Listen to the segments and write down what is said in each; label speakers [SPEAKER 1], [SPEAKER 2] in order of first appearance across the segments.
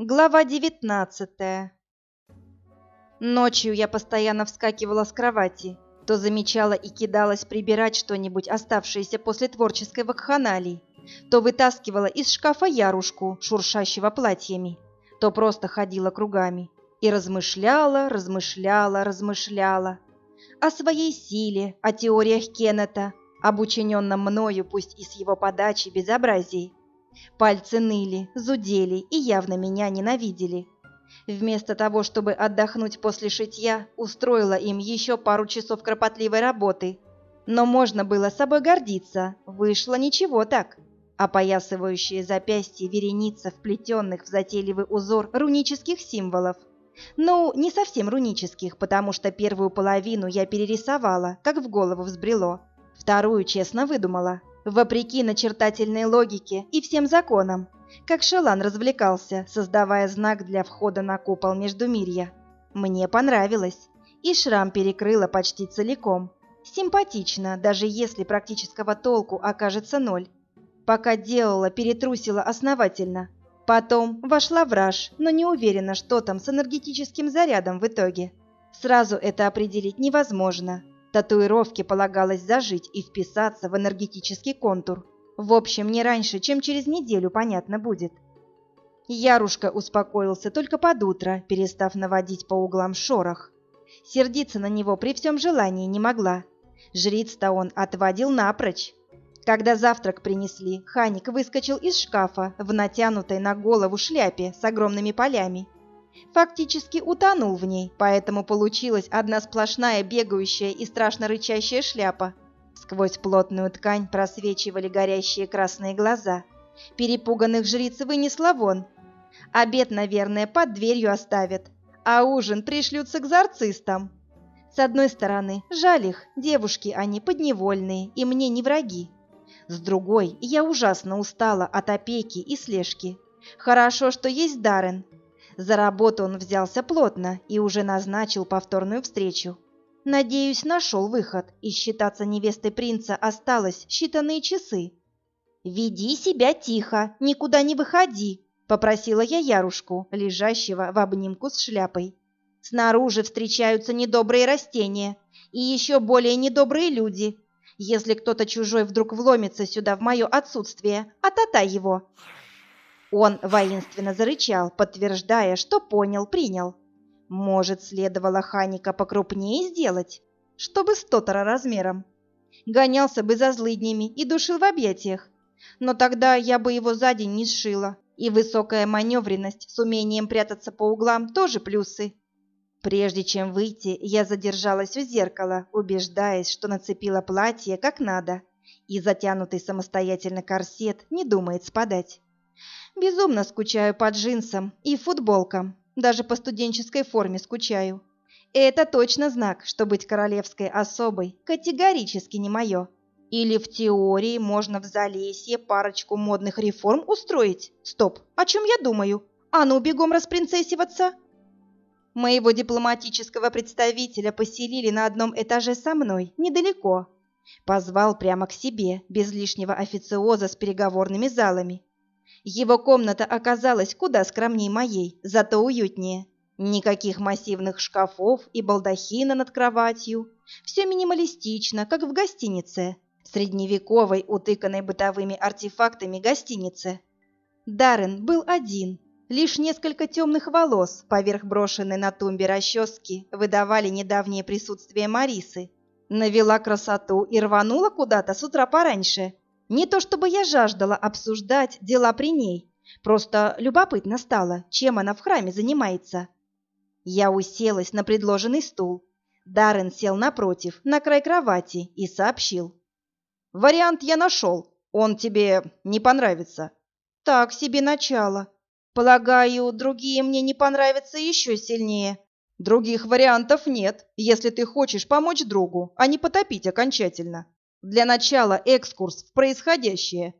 [SPEAKER 1] Глава девятнадцатая Ночью я постоянно вскакивала с кровати, то замечала и кидалась прибирать что-нибудь оставшееся после творческой вакханалии, то вытаскивала из шкафа ярушку, шуршащего платьями, то просто ходила кругами и размышляла, размышляла, размышляла о своей силе, о теориях Кеннета, об учиненном мною, пусть и с его подачи, безобразии. Пальцы ныли, зудели и явно меня ненавидели. Вместо того, чтобы отдохнуть после шитья, устроила им еще пару часов кропотливой работы. Но можно было собой гордиться, вышло ничего так. Опоясывающие запястье вереница вплетенных в затейливый узор рунических символов. Ну, не совсем рунических, потому что первую половину я перерисовала, как в голову взбрело. Вторую честно выдумала, вопреки начертательной логике и всем законам, как Шелан развлекался, создавая знак для входа на купол Междумирья. Мне понравилось, и шрам перекрыла почти целиком. Симпатично, даже если практического толку окажется ноль. Пока делала, перетрусила основательно. Потом вошла в раж, но не уверена, что там с энергетическим зарядом в итоге. Сразу это определить невозможно. Татуировке полагалось зажить и вписаться в энергетический контур. В общем, не раньше, чем через неделю понятно будет. Ярушка успокоился только под утро, перестав наводить по углам шорох. Сердиться на него при всем желании не могла. Жриц-то он отводил напрочь. Когда завтрак принесли, Ханик выскочил из шкафа в натянутой на голову шляпе с огромными полями фактически утонул в ней, поэтому получилась одна сплошная бегающая и страшно рычащая шляпа. Сквозь плотную ткань просвечивали горящие красные глаза. Перепуганных жриц вынесла вон. Обед, наверное, под дверью оставят, а ужин пришлют с экзорцистом. С одной стороны, жаль их, девушки они подневольные и мне не враги. С другой, я ужасно устала от опеки и слежки. Хорошо, что есть Даррен, за работу он взялся плотно и уже назначил повторную встречу. Надеюсь, нашел выход, и считаться невестой принца осталось считанные часы. «Веди себя тихо, никуда не выходи», — попросила я Ярушку, лежащего в обнимку с шляпой. «Снаружи встречаются недобрые растения и еще более недобрые люди. Если кто-то чужой вдруг вломится сюда в мое отсутствие, ататай его!» Он воинственно зарычал, подтверждая, что понял, принял. Может, следовало Ханика покрупнее сделать, чтобы с Тотора размером. Гонялся бы за злыднями и душил в объятиях. Но тогда я бы его за день не сшила. И высокая маневренность с умением прятаться по углам тоже плюсы. Прежде чем выйти, я задержалась у зеркала, убеждаясь, что нацепила платье как надо, и затянутый самостоятельно корсет не думает спадать. Безумно скучаю по джинсам и футболкам. Даже по студенческой форме скучаю. Это точно знак, что быть королевской особой категорически не мое. Или в теории можно в Залесье парочку модных реформ устроить? Стоп, о чем я думаю? А ну, бегом распринцессиваться! Моего дипломатического представителя поселили на одном этаже со мной, недалеко. Позвал прямо к себе, без лишнего официоза с переговорными залами. Его комната оказалась куда скромнее моей, зато уютнее. Никаких массивных шкафов и балдахина над кроватью. Все минималистично, как в гостинице. Средневековой, утыканной бытовыми артефактами гостинице. Даррен был один. Лишь несколько темных волос, поверх брошенной на тумбе расчески, выдавали недавнее присутствие Марисы. Навела красоту и рванула куда-то с утра пораньше, не то чтобы я жаждала обсуждать дела при ней, просто любопытно стало, чем она в храме занимается. Я уселась на предложенный стул. Даррен сел напротив, на край кровати, и сообщил. «Вариант я нашел. Он тебе не понравится». «Так себе начало. Полагаю, другие мне не понравятся еще сильнее». «Других вариантов нет, если ты хочешь помочь другу, а не потопить окончательно». Для начала экскурс в происходящее.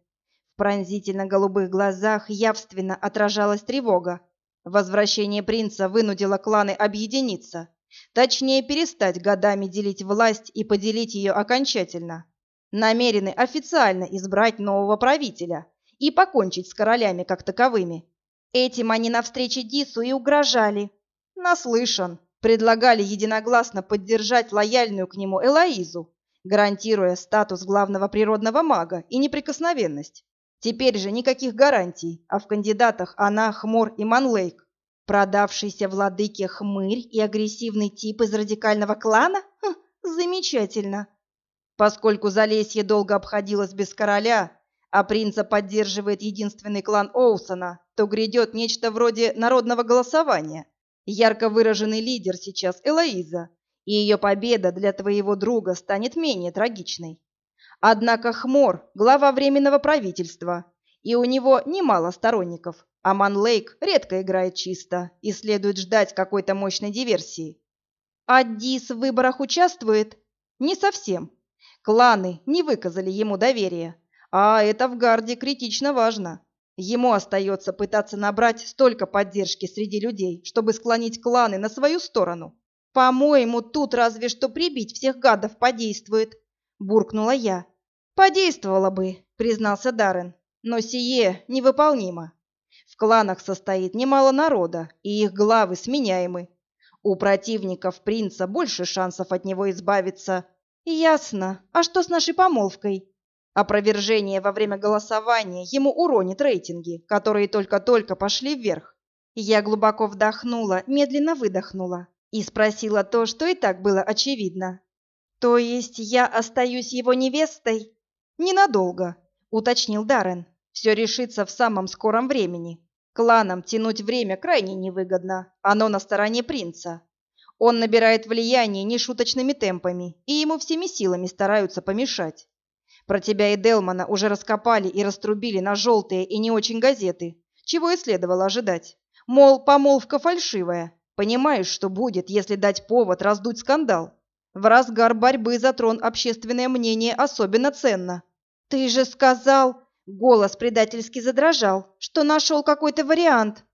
[SPEAKER 1] В пронзительно-голубых глазах явственно отражалась тревога. Возвращение принца вынудило кланы объединиться. Точнее, перестать годами делить власть и поделить ее окончательно. Намерены официально избрать нового правителя и покончить с королями как таковыми. Этим они на встрече Дису и угрожали. Наслышан. Предлагали единогласно поддержать лояльную к нему Элоизу, гарантируя статус главного природного мага и неприкосновенность. Теперь же никаких гарантий, а в кандидатах она, Хмор и Манлейк. Продавшийся владыке хмырь и агрессивный тип из радикального клана? Хм, замечательно. Поскольку Залесье долго обходилось без короля, а принца поддерживает единственный клан Оусона, то грядет нечто вроде народного голосования. Ярко выраженный лидер сейчас Элоиза, и ее победа для твоего друга станет менее трагичной. Однако Хмор – глава Временного правительства, и у него немало сторонников, а Манлейк редко играет чисто и следует ждать какой-то мощной диверсии. А Дис в выборах участвует? Не совсем. Кланы не выказали ему доверия, а это в Гарде критично важно. Ему остается пытаться набрать столько поддержки среди людей, чтобы склонить кланы на свою сторону. По-моему, тут разве что прибить всех гадов подействует, буркнула я. Подействовало бы, признался Даррен, но сие невыполнимо. В кланах состоит немало народа, и их главы сменяемы. У противников принца больше шансов от него избавиться. Ясно. А что с нашей помолвкой? Опровержение во время голосования ему уронит рейтинги, которые только-только пошли вверх. Я глубоко вдохнула, медленно выдохнула и спросила то, что и так было очевидно. «То есть я остаюсь его невестой?» «Ненадолго», — уточнил Даррен. «Все решится в самом скором времени. Кланам тянуть время крайне невыгодно. Оно на стороне принца. Он набирает влияние нешуточными темпами, и ему всеми силами стараются помешать. Про тебя и Делмана уже раскопали и раструбили на желтые и не очень газеты, чего и следовало ожидать. Мол, помолвка фальшивая. Понимаешь, что будет, если дать повод раздуть скандал? В разгар борьбы за трон общественное мнение особенно ценно. Ты же сказал, голос предательски задрожал, что нашел какой-то вариант.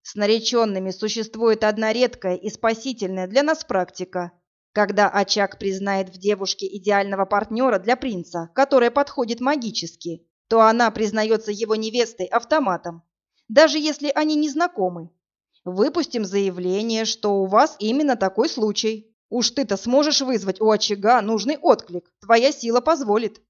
[SPEAKER 1] С нареченными существует одна редкая и спасительная для нас практика. Когда очаг признает в девушке идеального партнера для принца, которая подходит магически, то она признается его невестой автоматом, даже если они не знакомы. Выпустим заявление, что у вас именно такой случай. Уж ты-то сможешь вызвать у очага нужный отклик, твоя сила позволит.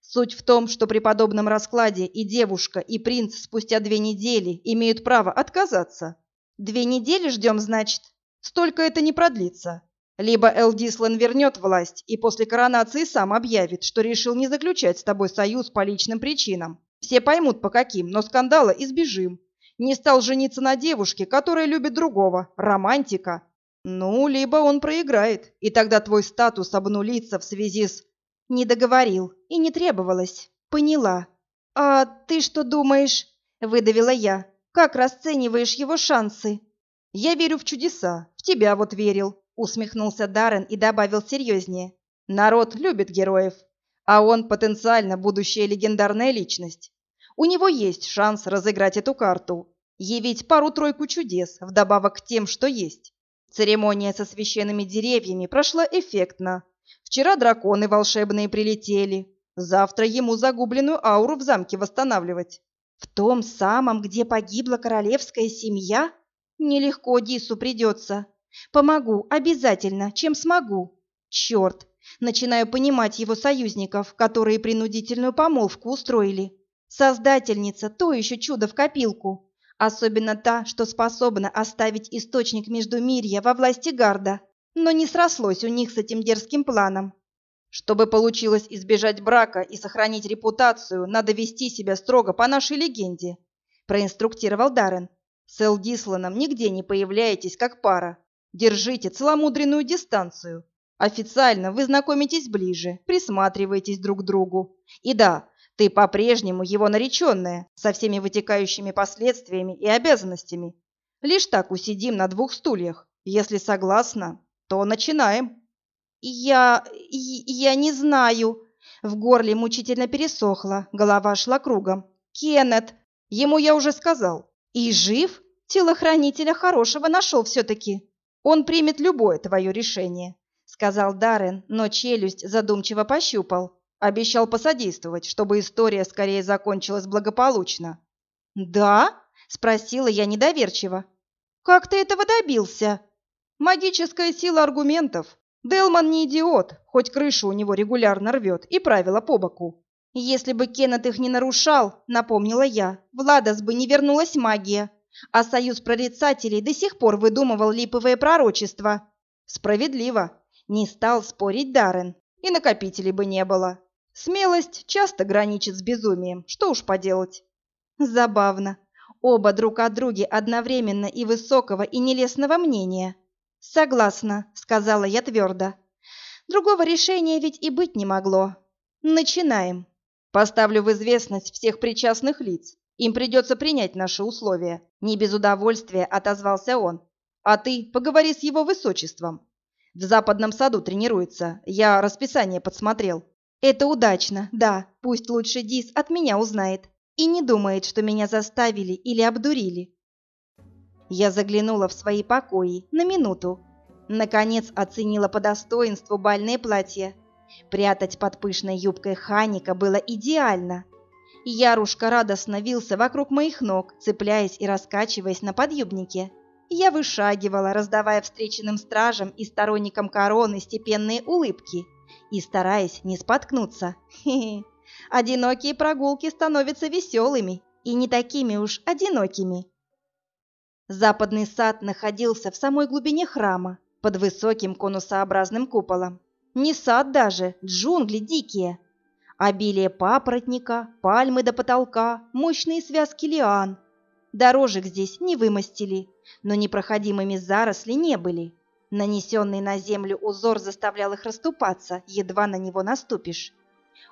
[SPEAKER 1] Суть в том, что при подобном раскладе и девушка, и принц спустя две недели имеют право отказаться. Две недели ждем, значит? Столько это не продлится. Либо Эл Дислан вернет власть и после коронации сам объявит, что решил не заключать с тобой союз по личным причинам. Все поймут по каким, но скандала избежим. Не стал жениться на девушке, которая любит другого, романтика. Ну, либо он проиграет, и тогда твой статус обнулится в связи с... Не договорил и не требовалось. Поняла. А ты что думаешь? Выдавила я. Как расцениваешь его шансы? Я верю в чудеса. В тебя вот верил. Усмехнулся Даррен и добавил серьезнее. Народ любит героев, а он потенциально будущая легендарная личность. У него есть шанс разыграть эту карту, явить пару-тройку чудес, вдобавок к тем, что есть. Церемония со священными деревьями прошла эффектно. Вчера драконы волшебные прилетели. Завтра ему загубленную ауру в замке восстанавливать. В том самом, где погибла королевская семья? Нелегко Дису придется. Помогу, обязательно, чем смогу. Черт, начинаю понимать его союзников, которые принудительную помолвку устроили. Создательница – то еще чудо в копилку. Особенно та, что способна оставить источник Междумирья во власти Гарда. Но не срослось у них с этим дерзким планом. Чтобы получилось избежать брака и сохранить репутацию, надо вести себя строго по нашей легенде, проинструктировал Даррен. С Элдисланом нигде не появляетесь как пара. Держите целомудренную дистанцию. Официально вы знакомитесь ближе, присматриваетесь друг к другу. И да, ты по-прежнему его нареченная, со всеми вытекающими последствиями и обязанностями. Лишь так усидим на двух стульях. Если согласна, то начинаем. Я... я не знаю. В горле мучительно пересохло, голова шла кругом. Кеннет! Ему я уже сказал. И жив? Телохранителя хорошего нашел все-таки. Он примет любое твое решение, сказал Даррен, но челюсть задумчиво пощупал. Обещал посодействовать, чтобы история скорее закончилась благополучно. Да? Спросила я недоверчиво. «Как ты этого добился?»
[SPEAKER 2] «Магическая сила аргументов. Делман не идиот, хоть крышу у него регулярно рвет и правила по боку».
[SPEAKER 1] «Если бы Кеннет их не нарушал, — напомнила я, — в Ладос бы не вернулась магия, а союз прорицателей до сих пор выдумывал липовое пророчество».
[SPEAKER 2] «Справедливо», —
[SPEAKER 1] не стал спорить Даррен.
[SPEAKER 2] «И накопителей бы не было. Смелость часто граничит с безумием, что уж поделать».
[SPEAKER 1] Забавно. Оба друг о друге одновременно и высокого, и нелестного мнения. «Согласна», — сказала я твердо. «Другого решения ведь и быть не могло. Начинаем».
[SPEAKER 2] «Поставлю в известность всех причастных лиц. Им придется принять наши условия».
[SPEAKER 1] Не без удовольствия отозвался он.
[SPEAKER 2] «А ты поговори с его высочеством. В западном саду тренируется. Я расписание подсмотрел».
[SPEAKER 1] «Это удачно, да. Пусть лучше Дис от меня узнает и не думает, что меня заставили или обдурили. Я заглянула в свои покои на минуту. Наконец оценила по достоинству бальное платье. Прятать под пышной юбкой Ханика было идеально. Ярушка радостно вился вокруг моих ног, цепляясь и раскачиваясь на подъюбнике. Я вышагивала, раздавая встреченным стражам и сторонникам короны степенные улыбки и стараясь не споткнуться. Хе-хе. Одинокие прогулки становятся веселыми и не такими уж одинокими. Западный сад находился в самой глубине храма, под высоким конусообразным куполом. Не сад даже, джунгли дикие. Обилие папоротника, пальмы до потолка, мощные связки лиан. Дорожек здесь не вымостили, но непроходимыми заросли не были. Нанесенный на землю узор заставлял их расступаться, едва на него наступишь.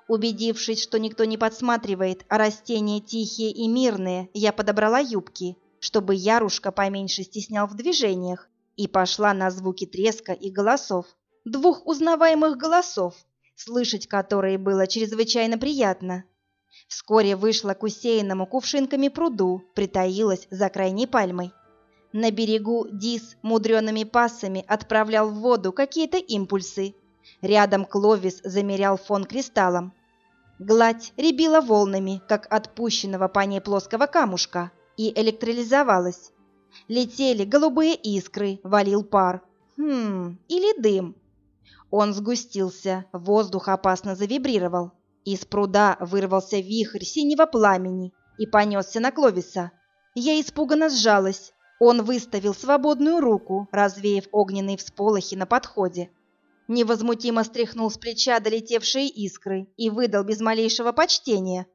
[SPEAKER 1] Убедившись, что никто не подсматривает, а растения тихие и мирные, я подобрала юбки, чтобы Ярушка поменьше стеснял в движениях, и пошла на звуки треска и голосов. Двух узнаваемых голосов, слышать которые было чрезвычайно приятно. Вскоре вышла к усеянному кувшинками пруду, притаилась за крайней пальмой. На берегу Дис мудреными пассами отправлял в воду какие-то импульсы, Рядом Кловис замерял фон кристаллом. Гладь рябила волнами, как отпущенного по ней плоского камушка, и электролизовалась. Летели голубые искры, валил пар. Хм, или дым. Он сгустился, воздух опасно завибрировал. Из пруда вырвался вихрь синего пламени и понесся на Кловиса. Я испуганно сжалась. Он выставил свободную руку, развеяв огненные всполохи на подходе невозмутимо стряхнул с плеча долетевшие искры и выдал без малейшего почтения.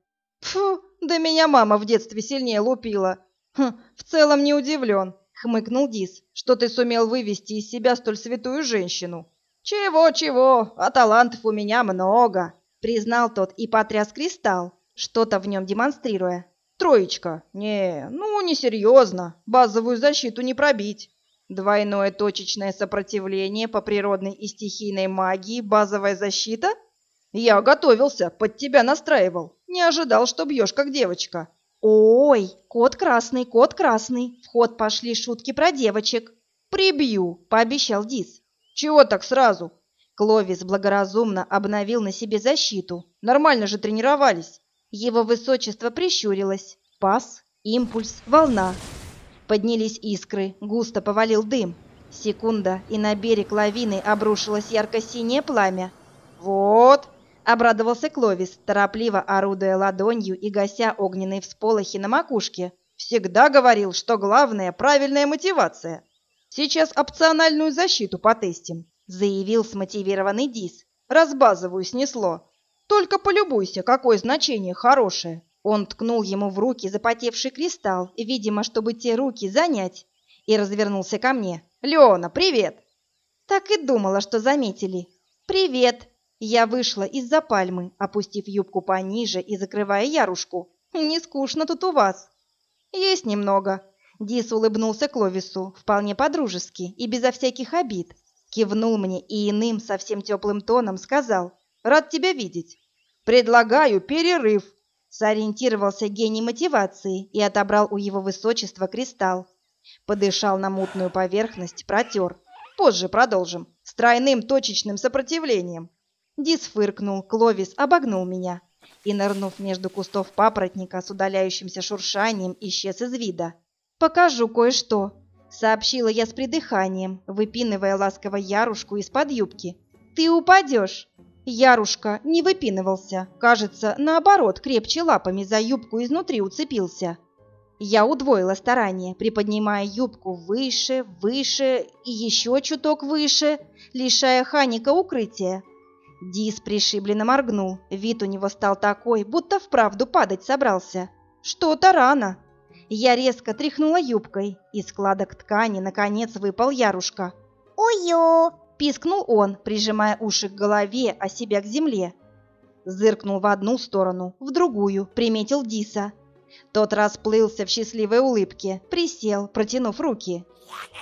[SPEAKER 2] «Фу, да меня мама в детстве сильнее лупила. Хм, в целом не удивлен», — хмыкнул Дис, «что ты сумел вывести из себя столь святую женщину». «Чего-чего, а талантов у меня много», — признал тот и потряс кристалл, что-то в нем демонстрируя. «Троечка? Не, ну, несерьезно, базовую защиту не пробить». Двойное точечное сопротивление по природной и стихийной магии, базовая защита? Я готовился, под тебя настраивал. Не ожидал, что бьешь, как девочка.
[SPEAKER 1] Ой, кот красный, кот красный. В ход пошли шутки про девочек.
[SPEAKER 2] Прибью,
[SPEAKER 1] пообещал Дис.
[SPEAKER 2] Чего так сразу?
[SPEAKER 1] Кловис благоразумно обновил на себе защиту.
[SPEAKER 2] Нормально же тренировались.
[SPEAKER 1] Его высочество прищурилось. Пас, импульс, волна. Поднялись искры, густо повалил дым. Секунда, и на берег лавины обрушилось ярко-синее пламя.
[SPEAKER 2] «Вот!»
[SPEAKER 1] — обрадовался Кловис, торопливо орудуя ладонью и гася огненные всполохи на макушке.
[SPEAKER 2] «Всегда говорил, что главное — правильная мотивация. Сейчас опциональную защиту потестим», — заявил смотивированный Дис. «Раз базовую снесло. Только полюбуйся, какое значение хорошее». Он ткнул ему в руки запотевший кристалл, видимо, чтобы те руки занять, и развернулся ко мне. «Леона, привет!»
[SPEAKER 1] Так и думала, что заметили. «Привет!» Я вышла из-за пальмы, опустив юбку пониже и закрывая ярушку. «Не скучно тут у вас?»
[SPEAKER 2] «Есть немного».
[SPEAKER 1] Дис улыбнулся Кловису, вполне по-дружески и безо всяких обид. Кивнул мне и иным, совсем теплым тоном сказал.
[SPEAKER 2] «Рад тебя видеть. Предлагаю перерыв
[SPEAKER 1] Сориентировался гений мотивации и отобрал у его высочества кристалл. Подышал на мутную поверхность, протер.
[SPEAKER 2] Позже продолжим. С тройным точечным сопротивлением.
[SPEAKER 1] Дис фыркнул, Кловис обогнул меня. и, нырнув между кустов папоротника с удаляющимся шуршанием, исчез из вида. «Покажу кое-что», — сообщила я с придыханием, выпинывая ласково Ярушку из-под юбки. «Ты упадешь!» Ярушка не выпинывался, кажется, наоборот, крепче лапами за юбку изнутри уцепился. Я удвоила старание, приподнимая юбку выше, выше и еще чуток выше, лишая Ханика укрытия. Дис пришибленно моргнул, вид у него стал такой, будто вправду падать собрался. Что-то рано. Я резко тряхнула юбкой, из складок ткани наконец выпал Ярушка.
[SPEAKER 3] «Ую!»
[SPEAKER 1] – пискнул он, прижимая уши к голове, а себя к земле. Зыркнул в одну сторону, в другую, приметил Диса. Тот расплылся в счастливой улыбке, присел, протянув руки.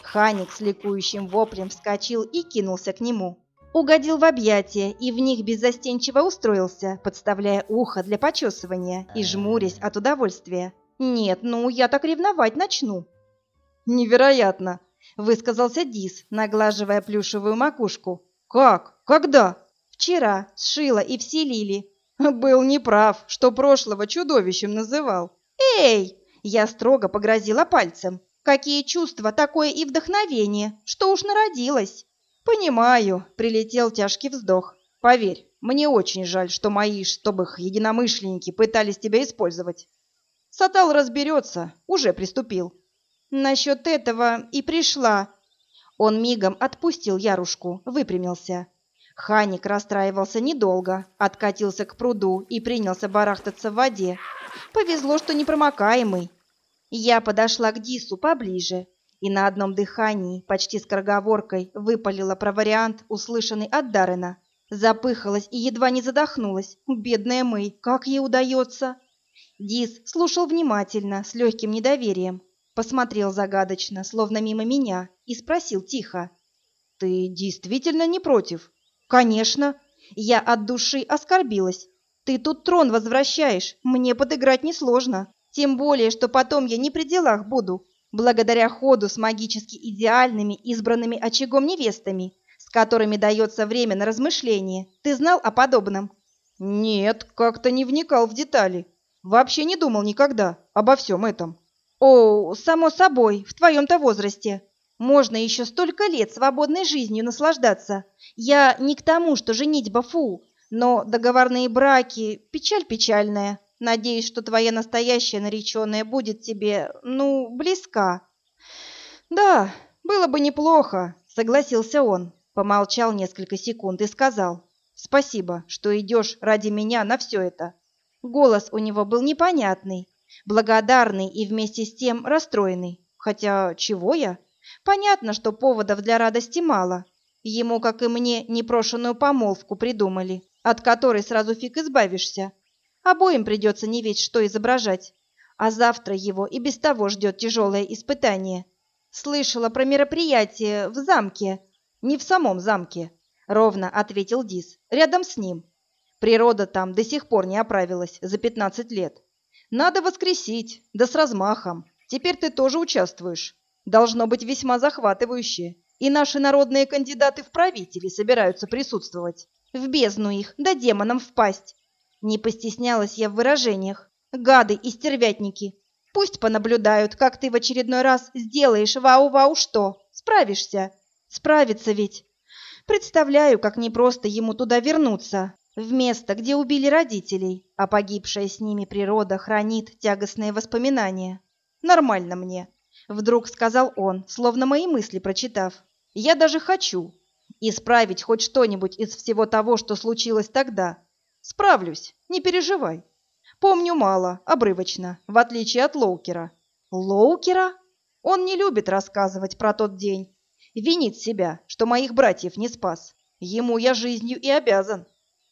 [SPEAKER 1] Ханик с ликующим воплем вскочил и кинулся к нему. Угодил в объятия и в них беззастенчиво устроился, подставляя ухо для почесывания и жмурясь от удовольствия. «Нет, ну, я так ревновать начну».
[SPEAKER 2] «Невероятно!» — высказался Дис, наглаживая плюшевую макушку. «Как? Когда?»
[SPEAKER 1] «Вчера сшила и вселили».
[SPEAKER 2] «Был неправ, что прошлого чудовищем называл».
[SPEAKER 1] «Эй!» — я строго погрозила пальцем. «Какие чувства, такое и вдохновение! Что уж народилось!»
[SPEAKER 2] «Понимаю», — прилетел тяжкий вздох. «Поверь, мне очень жаль, что мои, чтобы их единомышленники пытались тебя использовать. Сатал разберется, уже приступил».
[SPEAKER 1] «Насчет этого и пришла». Он мигом отпустил Ярушку, выпрямился. Ханик расстраивался недолго, откатился к пруду и принялся барахтаться в воде. Повезло, что непромокаемый. Я подошла к Дису поближе и на одном дыхании, почти скороговоркой, выпалила про вариант, услышанный от Даррена. Запыхалась и едва не задохнулась. Бедная Мэй, как ей удается? Дис слушал внимательно, с легким недоверием. Посмотрел загадочно, словно мимо меня, и спросил тихо.
[SPEAKER 2] «Ты действительно не против?»
[SPEAKER 1] «Конечно. Я от души оскорбилась. Ты тут трон возвращаешь, мне подыграть несложно. Тем более, что потом я не при делах буду, благодаря ходу с магически идеальными избранными очагом невестами, с которыми дается время на размышление. Ты знал о подобном?
[SPEAKER 2] Нет, как-то не вникал в детали. Вообще не думал никогда обо всем этом.
[SPEAKER 1] О, само собой, в твоем-то возрасте. Можно еще столько лет свободной жизнью наслаждаться. Я не к тому, что женитьба фу, но договорные браки – печаль печальная. Надеюсь, что твоя настоящая нареченная будет тебе, ну, близка.
[SPEAKER 2] Да, было бы неплохо, согласился он. Помолчал несколько секунд и сказал, спасибо, что идешь ради меня на все это.
[SPEAKER 1] Голос у него был непонятный, благодарный и вместе с тем расстроенный. Хотя чего я? Понятно, что поводов для радости мало. Ему, как и мне, непрошенную помолвку придумали, от которой сразу фиг избавишься. Обоим придется не ведь что изображать. А завтра его и без того ждет тяжелое испытание. Слышала про мероприятие в замке.
[SPEAKER 2] Не в самом замке,
[SPEAKER 1] ровно ответил Дис. Рядом с ним.
[SPEAKER 2] Природа там до сих пор не оправилась за пятнадцать лет. Надо воскресить, да с размахом. Теперь ты тоже участвуешь. Должно быть весьма захватывающе. И наши народные кандидаты в правители собираются присутствовать.
[SPEAKER 1] В бездну их, да демонам впасть. Не постеснялась я в выражениях. Гады и стервятники. Пусть понаблюдают, как ты в очередной раз сделаешь вау-вау что. Справишься. Справиться ведь. Представляю, как непросто ему туда вернуться, в место, где убили родителей, а погибшая с ними природа хранит тягостные воспоминания. Нормально мне. Вдруг сказал он, словно мои мысли прочитав. Я даже хочу исправить хоть что-нибудь из всего того, что случилось тогда,
[SPEAKER 2] Справлюсь, не переживай. Помню мало, обрывочно, в отличие от Лоукера.
[SPEAKER 1] Лоукера?
[SPEAKER 2] Он не любит рассказывать про тот день. Винит себя, что моих братьев не спас. Ему я жизнью и обязан.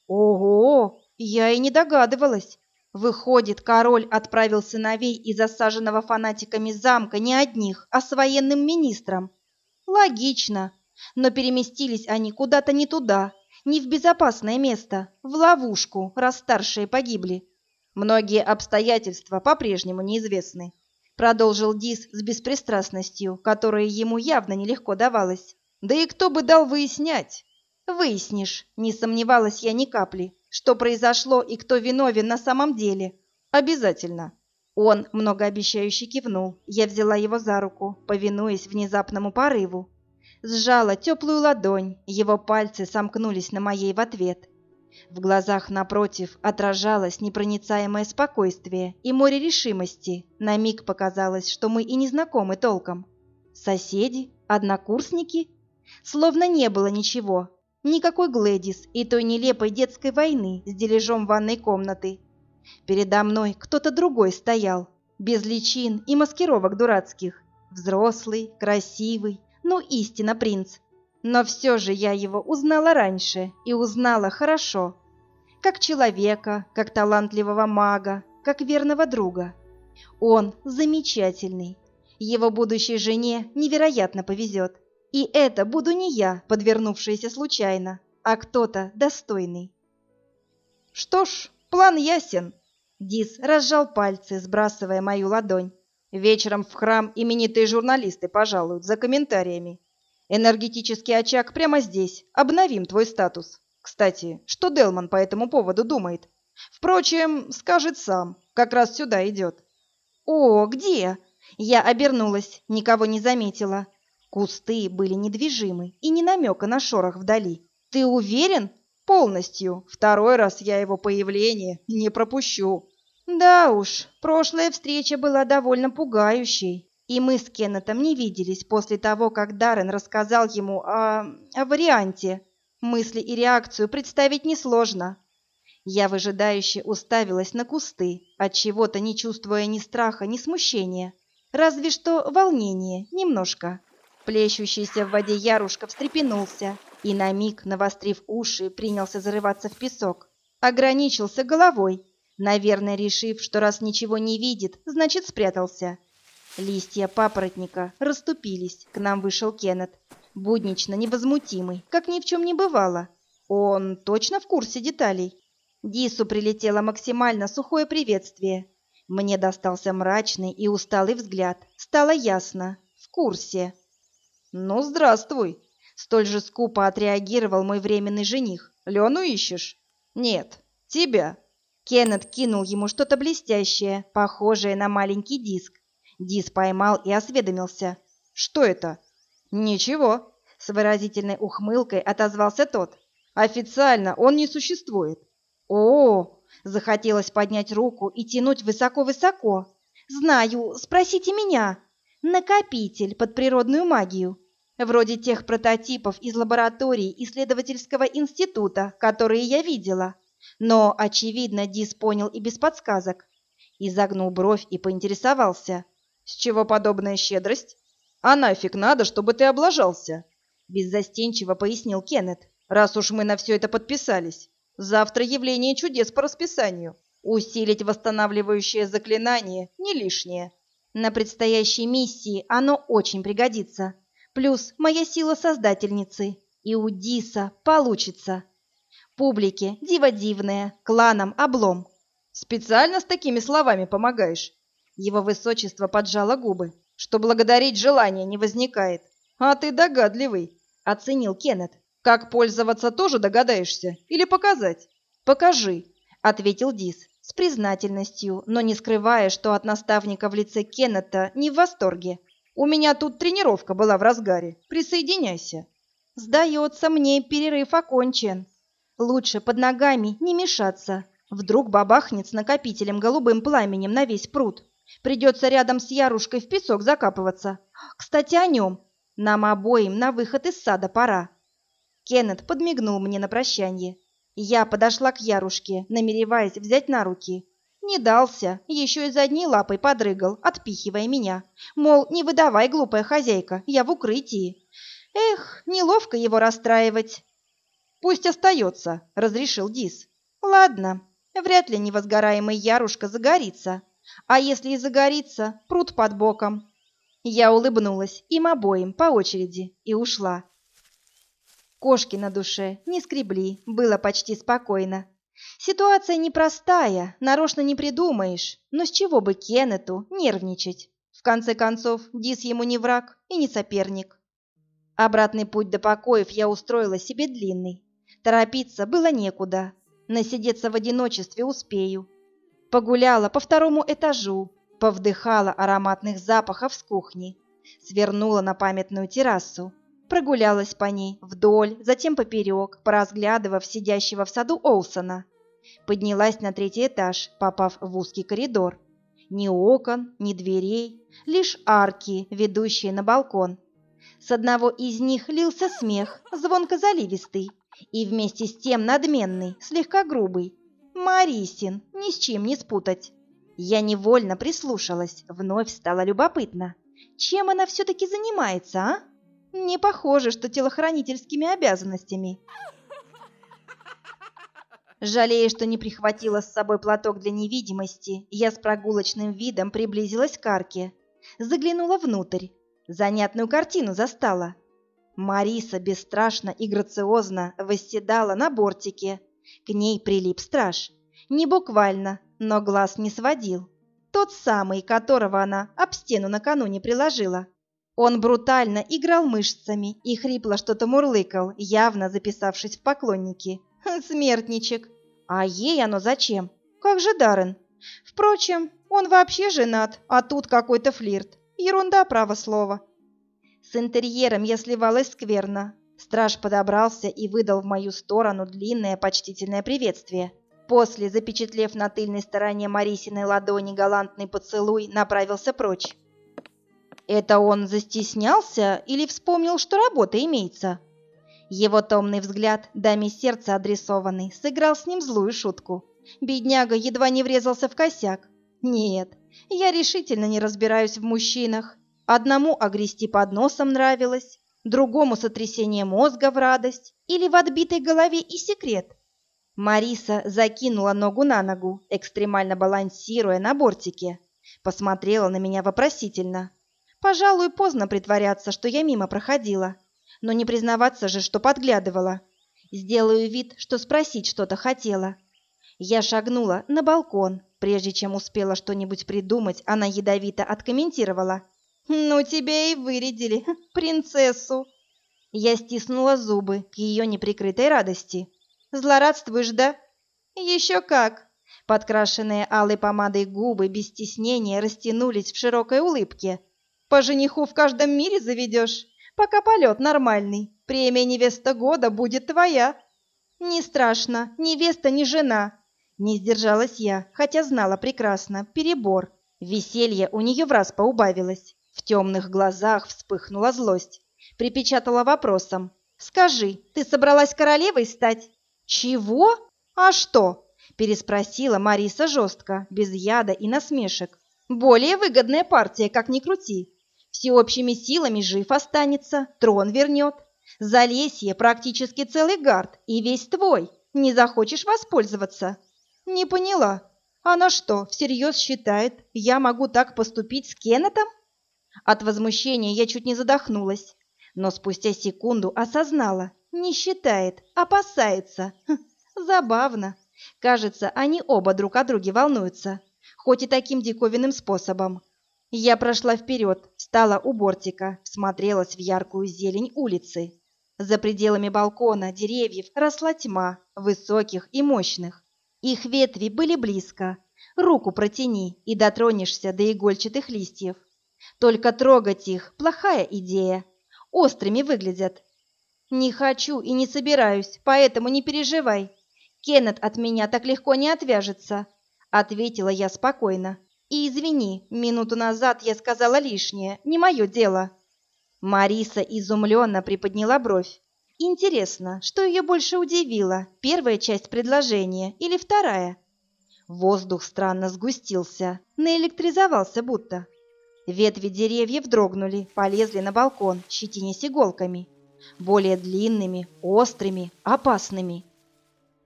[SPEAKER 1] Ого, я и не догадывалась. Выходит, король отправил сыновей из осаженного фанатиками замка не одних, а с военным министром. Логично. Но переместились они куда-то не туда, не в безопасное место, в ловушку, раз старшие погибли.
[SPEAKER 2] Многие обстоятельства по-прежнему неизвестны.
[SPEAKER 1] Продолжил Дис с беспристрастностью, которая ему явно нелегко давалась.
[SPEAKER 2] Да и кто бы дал выяснять?
[SPEAKER 1] Выяснишь, не сомневалась я ни капли. что произошло и кто виновен на самом деле?
[SPEAKER 2] Обязательно.
[SPEAKER 1] Он многообещающе кивнул. Я взяла его за руку, повинуясь внезапному порыву. Сжала теплую ладонь, его пальцы сомкнулись на моей в ответ. В глазах напротив отражалось непроницаемое спокойствие и море решимости. На миг показалось, что мы и не знакомы толком. Соседи? Однокурсники? Словно не было ничего. Никакой Глэдис и той нелепой детской войны с дележом ванной комнаты. Передо мной кто-то другой стоял, без личин и маскировок дурацких. Взрослый, красивый, ну истинно принц. Но все же я его узнала раньше и узнала хорошо. Как человека, как талантливого мага, как верного друга. Он замечательный. Его будущей жене невероятно повезет. И это буду не я, подвернувшаяся случайно, а кто-то достойный.
[SPEAKER 2] Что ж, план ясен.
[SPEAKER 1] Дис разжал пальцы, сбрасывая мою ладонь.
[SPEAKER 2] Вечером в храм именитые журналисты пожалуют за комментариями. Энергетический очаг прямо здесь. Обновим твой статус. Кстати, что Делман по этому поводу думает? Впрочем, скажет сам. Как раз сюда идет.
[SPEAKER 1] О, где? Я обернулась, никого не заметила. Кусты были недвижимы и ни намека на шорох вдали. Ты уверен?
[SPEAKER 2] Полностью. Второй раз я его появление не пропущу.
[SPEAKER 1] Да уж, прошлая встреча была довольно пугающей. И мы с Кеннетом не виделись после того, как Даррен рассказал ему о... о варианте. Мысли и реакцию представить несложно. Я выжидающе уставилась на кусты, от чего-то не чувствуя ни страха, ни смущения. Разве что волнение, немножко. Плещущийся в воде ярушка встрепенулся и на миг, навострив уши, принялся зарываться в песок. Ограничился головой, наверное, решив, что раз ничего не видит, значит спрятался. Листья папоротника расступились, к нам вышел Кеннет, буднично невозмутимый, как ни в чем не бывало. Он точно в курсе деталей. Дису прилетело максимально сухое приветствие. Мне достался мрачный и усталый взгляд. Стало ясно. В курсе.
[SPEAKER 2] «Ну, здравствуй!» Столь же скупо отреагировал мой временный жених. «Лену ищешь?» «Нет, тебя!»
[SPEAKER 1] Кеннет кинул ему что-то блестящее, похожее на маленький диск. Дис поймал и осведомился.
[SPEAKER 2] «Что это?»
[SPEAKER 1] «Ничего», — с выразительной ухмылкой отозвался тот.
[SPEAKER 2] «Официально он не существует».
[SPEAKER 1] «О!» — захотелось поднять руку и тянуть высоко-высоко. «Знаю, спросите меня. Накопитель под природную магию. Вроде тех прототипов из лабораторий исследовательского института, которые я видела. Но, очевидно, Дис понял и без подсказок. Изогнул бровь и поинтересовался.
[SPEAKER 2] С чего подобная щедрость? А нафиг надо, чтобы ты облажался?
[SPEAKER 1] Беззастенчиво пояснил Кеннет.
[SPEAKER 2] Раз уж мы на все это подписались. Завтра явление чудес по расписанию. Усилить восстанавливающее заклинание не лишнее.
[SPEAKER 1] На предстоящей миссии оно очень пригодится. Плюс моя сила создательницы. И у Диса получится. Публике диво дивное, кланам облом.
[SPEAKER 2] Специально с такими словами помогаешь. Его высочество поджало губы, что благодарить желания не возникает. А ты догадливый,
[SPEAKER 1] оценил Кеннет.
[SPEAKER 2] Как пользоваться тоже догадаешься или показать? Покажи,
[SPEAKER 1] ответил Дис с признательностью, но не скрывая, что от наставника в лице Кеннета не в восторге.
[SPEAKER 2] У меня тут тренировка была в разгаре. Присоединяйся.
[SPEAKER 1] Сдается мне, перерыв окончен. Лучше под ногами не мешаться. Вдруг бабахнет с накопителем голубым пламенем на весь пруд. Придется рядом с Ярушкой в песок закапываться. Кстати, о нем. Нам обоим на выход из сада пора. Кеннет подмигнул мне на прощание. Я подошла к Ярушке, намереваясь взять на руки. Не дался, еще и задней лапой подрыгал, отпихивая меня. Мол, не выдавай, глупая хозяйка, я в укрытии. Эх, неловко его расстраивать.
[SPEAKER 2] Пусть остается, разрешил Дис.
[SPEAKER 1] Ладно, вряд ли невозгораемый Ярушка загорится. А если и загорится, пруд под боком. Я улыбнулась им обоим по очереди и ушла. Кошки на душе не скребли, было почти спокойно. Ситуация непростая, нарочно не придумаешь, но с чего бы Кеннету нервничать? В конце концов, Дис ему не враг и не соперник. Обратный путь до покоев я устроила себе длинный. Торопиться было некуда. Насидеться в одиночестве успею. Погуляла по второму этажу, повдыхала ароматных запахов с кухни, свернула на памятную террасу, прогулялась по ней вдоль, затем поперек, поразглядывав сидящего в саду Олсона. Поднялась на третий этаж, попав в узкий коридор. Ни окон, ни дверей, лишь арки, ведущие на балкон. С одного из них лился смех, звонко заливистый, и вместе с тем надменный, слегка грубый. Марисин, ни с чем не спутать. Я невольно прислушалась, вновь стало любопытно. Чем она все-таки занимается, а? Не похоже, что телохранительскими обязанностями. Жалея, что не прихватила с собой платок для невидимости, я с прогулочным видом приблизилась к арке. Заглянула внутрь. Занятную картину застала. Мариса бесстрашно и грациозно восседала на бортике. К ней прилип страж. Не буквально, но глаз не сводил. Тот самый, которого она об стену накануне приложила. Он брутально играл мышцами и хрипло что-то мурлыкал, явно записавшись в поклонники. Смертничек. А ей оно зачем? Как же Даррен? Впрочем, он вообще женат, а тут какой-то флирт. Ерунда, право слово. С интерьером я сливалась скверно. Страж подобрался и выдал в мою сторону длинное почтительное приветствие. После, запечатлев на тыльной стороне Марисиной ладони галантный поцелуй, направился прочь. Это он застеснялся или вспомнил, что работа имеется? Его томный взгляд, даме сердца адресованный, сыграл с ним злую шутку. Бедняга едва не врезался в косяк. Нет, я решительно не разбираюсь в мужчинах. Одному огрести под носом нравилось, другому сотрясение мозга в радость или в отбитой голове и секрет. Мариса закинула ногу на ногу, экстремально балансируя на бортике. Посмотрела на меня вопросительно. Пожалуй, поздно притворяться, что я мимо проходила. Но не признаваться же, что подглядывала. Сделаю вид, что спросить что-то хотела. Я шагнула на балкон. Прежде чем успела что-нибудь придумать, она ядовито откомментировала. «Ну, тебя и вырядили, принцессу!» Я стиснула зубы к ее неприкрытой радости. Злорадствуешь, да? Еще как. Подкрашенные алой помадой губы без стеснения растянулись в широкой улыбке. По жениху в каждом мире заведешь, пока полет нормальный. Премия невеста года будет твоя. Не страшно, невеста не жена. Не сдержалась я, хотя знала прекрасно, перебор. Веселье у нее в раз поубавилось. В темных глазах вспыхнула злость. Припечатала вопросом. «Скажи, ты собралась королевой стать?» «Чего? А что?» – переспросила Мариса жестко, без яда и насмешек. «Более выгодная партия, как ни крути. Всеобщими силами жив останется, трон вернет. Залесье практически целый гард и весь твой. Не захочешь воспользоваться?» «Не поняла. Она что, всерьез считает, я могу так поступить с Кеннетом?» От возмущения я чуть не задохнулась, но спустя секунду осознала, не считает, опасается. Хм, забавно. Кажется, они оба друг о друге волнуются, хоть и таким диковинным способом. Я прошла вперед, встала у бортика, всмотрелась в яркую зелень улицы. За пределами балкона деревьев росла тьма, высоких и мощных. Их ветви были близко. Руку протяни и дотронешься до игольчатых листьев. Только трогать их – плохая идея. Острыми выглядят, «Не хочу и не собираюсь, поэтому не переживай. Кеннет от меня так легко не отвяжется», — ответила я спокойно. «И извини, минуту назад я сказала лишнее, не мое дело». Мариса изумленно приподняла бровь. Интересно, что ее больше удивило, первая часть предложения или вторая? Воздух странно сгустился, наэлектризовался будто. Ветви деревьев дрогнули, полезли на балкон, щетинясь иголками более длинными, острыми, опасными.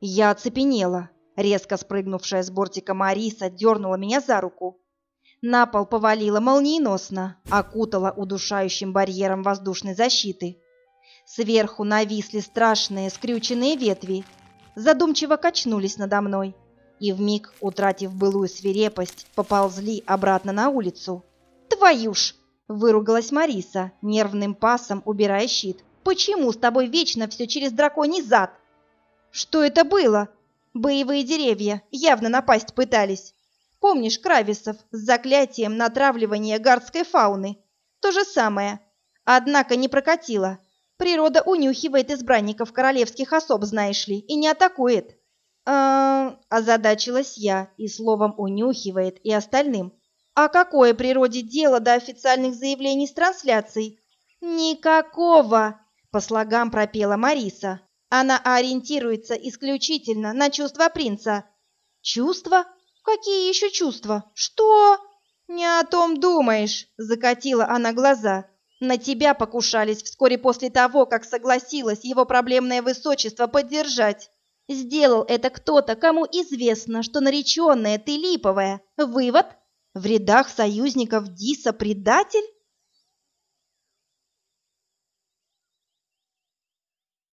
[SPEAKER 1] Я оцепенела. Резко спрыгнувшая с бортика Мариса дернула меня за руку. На пол повалила молниеносно, окутала удушающим барьером воздушной защиты. Сверху нависли страшные скрюченные ветви, задумчиво качнулись надо мной и вмиг, утратив былую свирепость, поползли обратно на улицу. «Твою ж!» — выругалась Мариса, нервным пасом убирая щит. Почему с тобой вечно все через драконий зад? Что это было? Боевые деревья явно напасть пытались. Помнишь Крависов с заклятием натравливания гардской фауны? То же самое. Однако не прокатило. Природа унюхивает избранников королевских особ, знаешь ли, и не атакует. А, озадачилась я, и словом «унюхивает» и остальным. А какое природе дело до официальных заявлений с трансляцией? Никакого, по слогам пропела Мариса. Она ориентируется исключительно на чувства принца. Чувства? Какие еще чувства? Что? Не о том думаешь, закатила она глаза. На тебя покушались вскоре после того, как согласилась его проблемное высочество поддержать. Сделал это кто-то, кому известно, что нареченная ты липовая. Вывод? В рядах союзников Диса предатель?